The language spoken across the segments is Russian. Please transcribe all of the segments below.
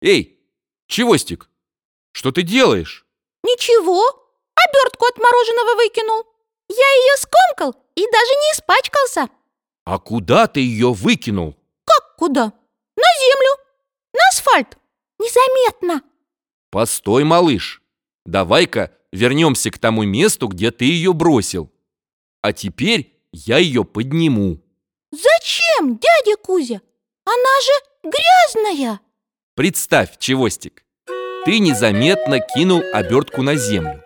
Эй, Чевостик, что ты делаешь? Ничего, обертку от мороженого выкинул. Я ее скомкал и даже не испачкался. А куда ты ее выкинул? Как куда? На землю, на асфальт. Незаметно. Постой, малыш. Давай-ка вернемся к тому месту, где ты ее бросил. А теперь я ее подниму. Зачем, дядя Кузя? Она же грязная. Представь, Чевостик, ты незаметно кинул обертку на землю.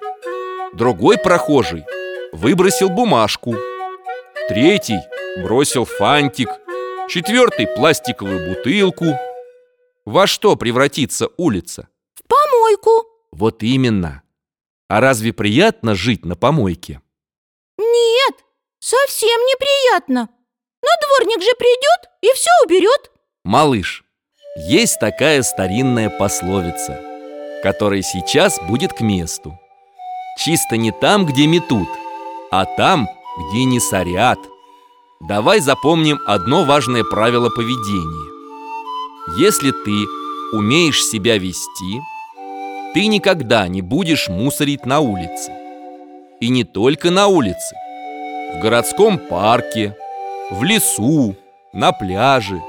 Другой прохожий выбросил бумажку. Третий бросил фантик. Четвертый пластиковую бутылку. Во что превратится улица? В помойку. Вот именно. А разве приятно жить на помойке? Нет, совсем неприятно. Но дворник же придет и все уберет. Малыш, есть такая старинная пословица, которая сейчас будет к месту. Чисто не там, где метут, а там, где не сорят. Давай запомним одно важное правило поведения. Если ты умеешь себя вести, ты никогда не будешь мусорить на улице. И не только на улице. В городском парке, в лесу, на пляже.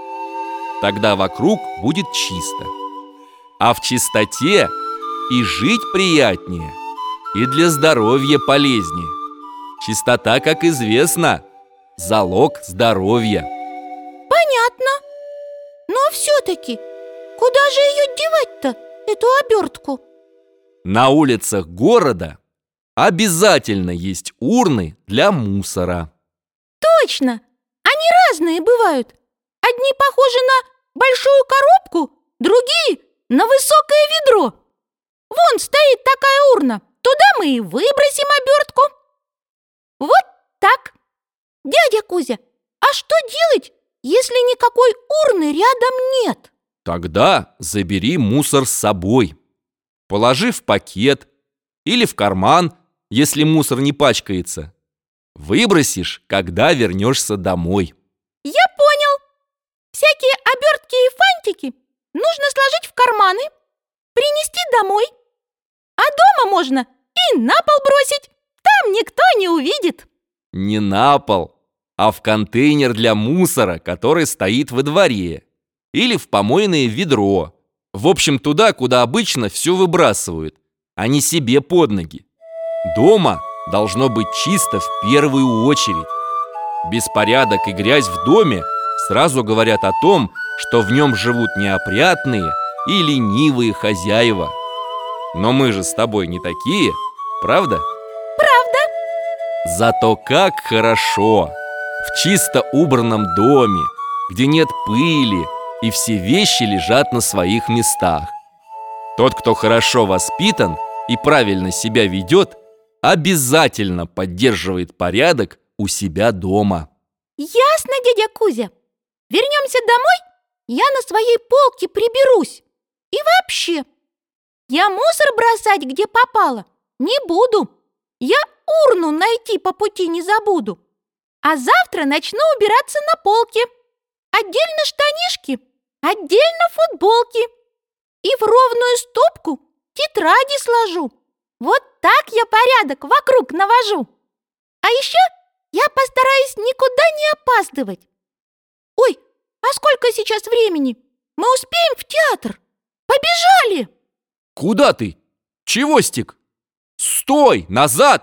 Тогда вокруг будет чисто. А в чистоте и жить приятнее, и для здоровья полезнее. Чистота, как известно, залог здоровья. Понятно. Но все-таки, куда же ее девать-то, эту обертку? На улицах города обязательно есть урны для мусора. Точно! Они разные бывают. Одни похожи на большую коробку, другие на высокое ведро. Вон стоит такая урна, туда мы и выбросим обертку. Вот так. Дядя Кузя, а что делать, если никакой урны рядом нет? Тогда забери мусор с собой. Положи в пакет или в карман, если мусор не пачкается. Выбросишь, когда вернешься домой. Нужно сложить в карманы, принести домой. А дома можно и на пол бросить. Там никто не увидит. Не на пол, а в контейнер для мусора, который стоит во дворе. Или в помойное ведро. В общем, туда, куда обычно все выбрасывают, а не себе под ноги. Дома должно быть чисто в первую очередь. Беспорядок и грязь в доме сразу говорят о том, что в нем живут неопрятные и ленивые хозяева. Но мы же с тобой не такие, правда? Правда? Зато как хорошо в чисто убранном доме, где нет пыли и все вещи лежат на своих местах. Тот, кто хорошо воспитан и правильно себя ведет, обязательно поддерживает порядок у себя дома. Ясно, дядя Кузя. Вернемся домой, я на своей полке приберусь. И вообще, я мусор бросать, где попало, не буду. Я урну найти по пути не забуду. А завтра начну убираться на полке. Отдельно штанишки, отдельно футболки. И в ровную стопку тетради сложу. Вот так я порядок вокруг навожу. А еще я постараюсь никуда не опаздывать. Ой, а сколько сейчас времени? Мы успеем в театр? Побежали! Куда ты? Чевостик? Стой! Назад!